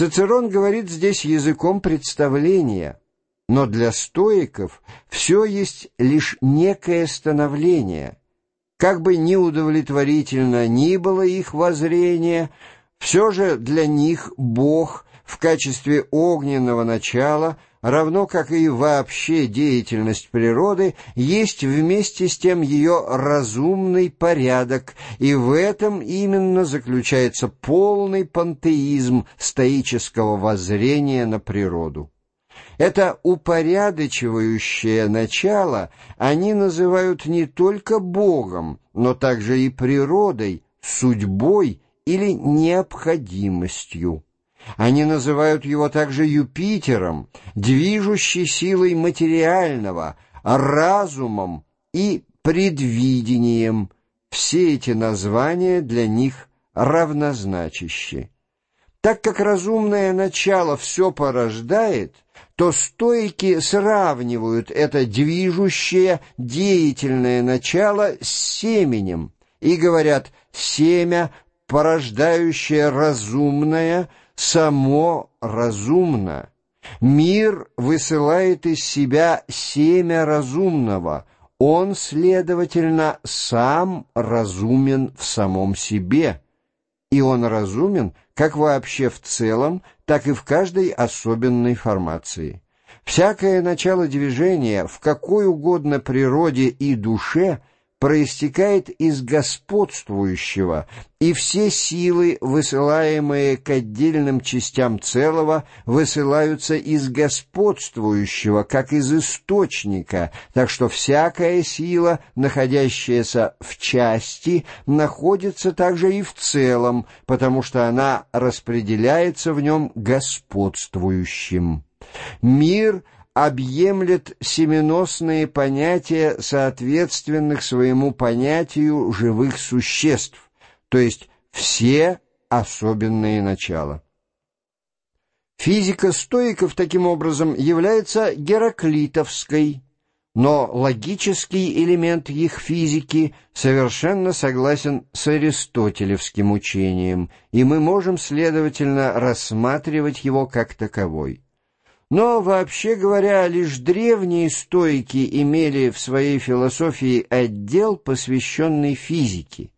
Цицерон говорит здесь языком представления, но для стоиков все есть лишь некое становление. Как бы неудовлетворительно ни было их воззрение, все же для них Бог в качестве огненного начала – равно как и вообще деятельность природы, есть вместе с тем ее разумный порядок, и в этом именно заключается полный пантеизм стоического воззрения на природу. Это упорядочивающее начало они называют не только Богом, но также и природой, судьбой или необходимостью. Они называют его также Юпитером, движущей силой материального, разумом и предвидением. Все эти названия для них равнозначащи. Так как разумное начало все порождает, то стойки сравнивают это движущее, деятельное начало с семенем и говорят «семя, порождающее разумное, само разумно. Мир высылает из себя семя разумного, он, следовательно, сам разумен в самом себе. И он разумен как вообще в целом, так и в каждой особенной формации. Всякое начало движения в какой угодно природе и душе – проистекает из господствующего, и все силы, высылаемые к отдельным частям целого, высылаются из господствующего, как из источника, так что всякая сила, находящаяся в части, находится также и в целом, потому что она распределяется в нем господствующим. Мир — объемлет семеносные понятия соответственных своему понятию живых существ, то есть все особенные начала. Физика стоиков таким образом является гераклитовской, но логический элемент их физики совершенно согласен с аристотелевским учением, и мы можем, следовательно, рассматривать его как таковой. Но, вообще говоря, лишь древние стойки имели в своей философии отдел, посвященный физике.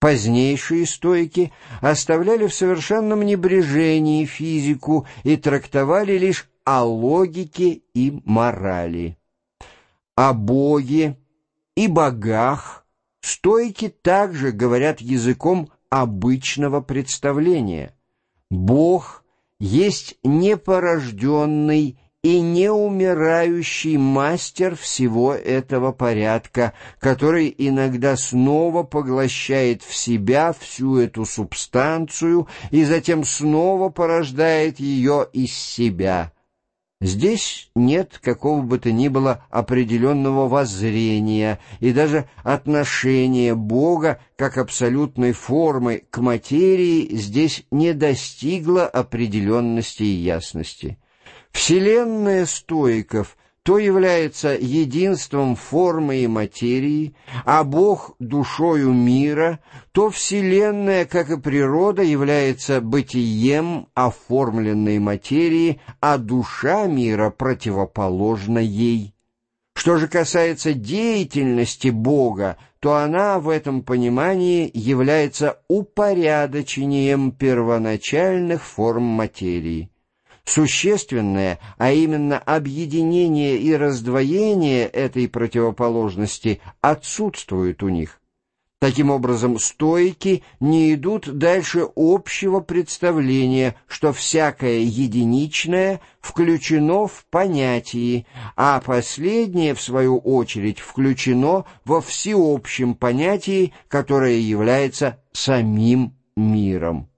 Позднейшие стойки оставляли в совершенном небрежении физику и трактовали лишь о логике и морали. О Боге и богах стойки также говорят языком обычного представления. Бог — есть непорожденный и неумирающий мастер всего этого порядка, который иногда снова поглощает в себя всю эту субстанцию и затем снова порождает ее из себя. Здесь нет какого бы то ни было определенного воззрения и даже отношения Бога как абсолютной формы к материи здесь не достигло определенности и ясности. Вселенная стоиков то является единством формы и материи, а Бог — душою мира, то Вселенная, как и природа, является бытием оформленной материи, а душа мира противоположна ей. Что же касается деятельности Бога, то она в этом понимании является упорядочением первоначальных форм материи. Существенное, а именно объединение и раздвоение этой противоположности отсутствует у них. Таким образом, стойки не идут дальше общего представления, что всякое единичное включено в понятии, а последнее, в свою очередь, включено во всеобщем понятии, которое является самим миром.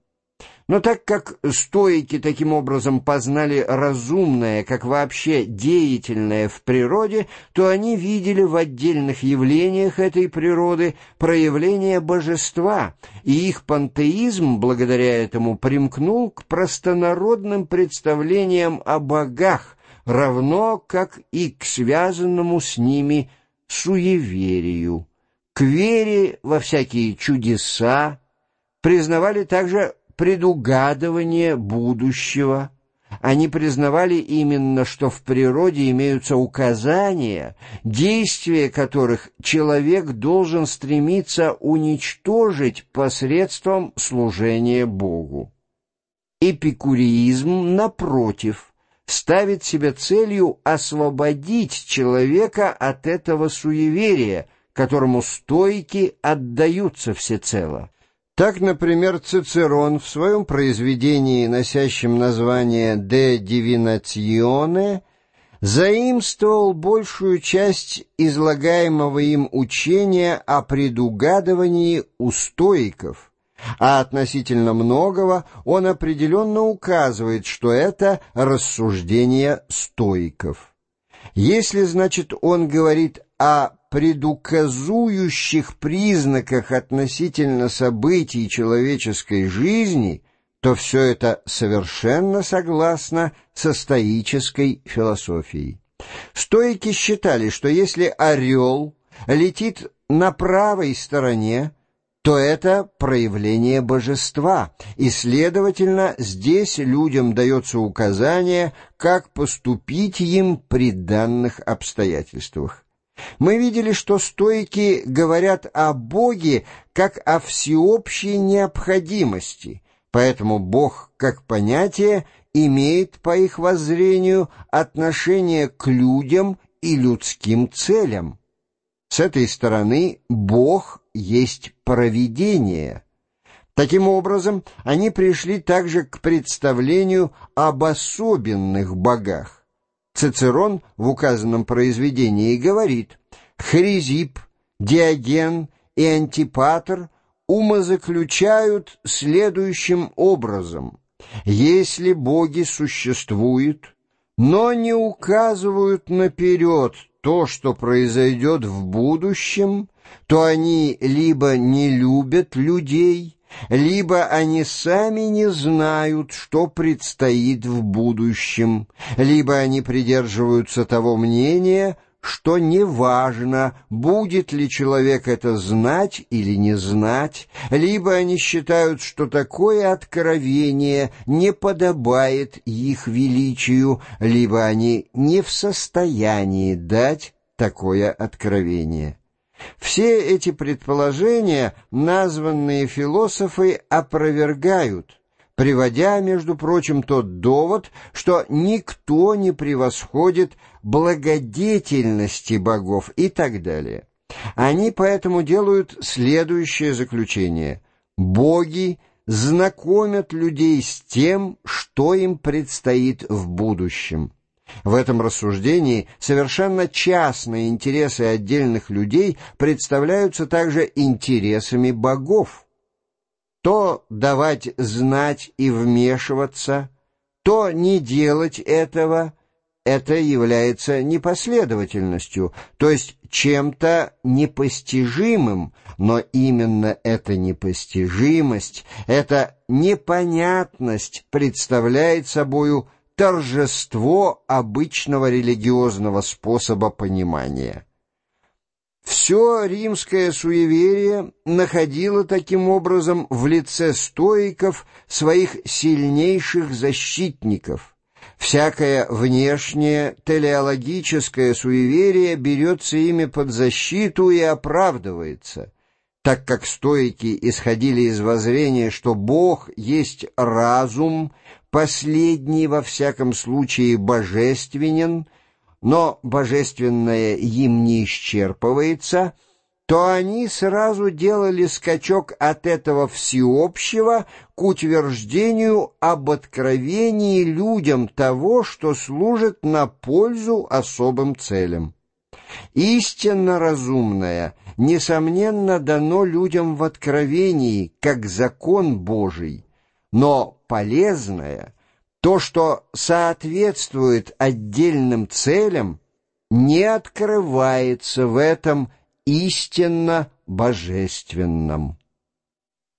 Но так как стоики таким образом познали разумное, как вообще деятельное в природе, то они видели в отдельных явлениях этой природы проявление божества, и их пантеизм благодаря этому примкнул к простонародным представлениям о богах, равно как и к связанному с ними суеверию. К вере во всякие чудеса признавали также предугадывание будущего. Они признавали именно, что в природе имеются указания, действия которых человек должен стремиться уничтожить посредством служения Богу. Эпикуризм, напротив, ставит себе целью освободить человека от этого суеверия, которому стойки отдаются всецело. Так, например, Цицерон в своем произведении, носящем название «De Divinatione», заимствовал большую часть излагаемого им учения о предугадывании у стоиков, а относительно многого он определенно указывает, что это рассуждение стоиков. Если, значит, он говорит о предуказующих признаках относительно событий человеческой жизни, то все это совершенно согласно со стоической философией. Стоики считали, что если орел летит на правой стороне, то это проявление божества, и, следовательно, здесь людям дается указание, как поступить им при данных обстоятельствах. Мы видели, что стойки говорят о Боге как о всеобщей необходимости, поэтому Бог как понятие имеет, по их воззрению, отношение к людям и людским целям. С этой стороны Бог есть провидение. Таким образом, они пришли также к представлению об особенных богах. Цицерон в указанном произведении говорит «Хризип, Диоген и Антипатр умозаключают следующим образом. Если боги существуют, но не указывают наперед то, что произойдет в будущем, то они либо не любят людей, либо они сами не знают, что предстоит в будущем, либо они придерживаются того мнения, что неважно, будет ли человек это знать или не знать, либо они считают, что такое откровение не подобает их величию, либо они не в состоянии дать такое откровение. Все эти предположения названные философы опровергают, приводя, между прочим, тот довод, что никто не превосходит благодетельности богов и так далее. Они поэтому делают следующее заключение. Боги знакомят людей с тем, что им предстоит в будущем. В этом рассуждении совершенно частные интересы отдельных людей представляются также интересами богов. То давать знать и вмешиваться, то не делать этого, это является непоследовательностью, то есть чем-то непостижимым, но именно эта непостижимость, эта непонятность представляет собою торжество обычного религиозного способа понимания. Все римское суеверие находило таким образом в лице стоиков своих сильнейших защитников. Всякое внешнее телеологическое суеверие берется ими под защиту и оправдывается, так как стоики исходили из воззрения, что Бог есть разум, последний во всяком случае божественен — но божественное им не исчерпывается, то они сразу делали скачок от этого всеобщего к утверждению об откровении людям того, что служит на пользу особым целям. Истинно разумное, несомненно, дано людям в откровении, как закон Божий, но полезное — то, что соответствует отдельным целям, не открывается в этом истинно божественном.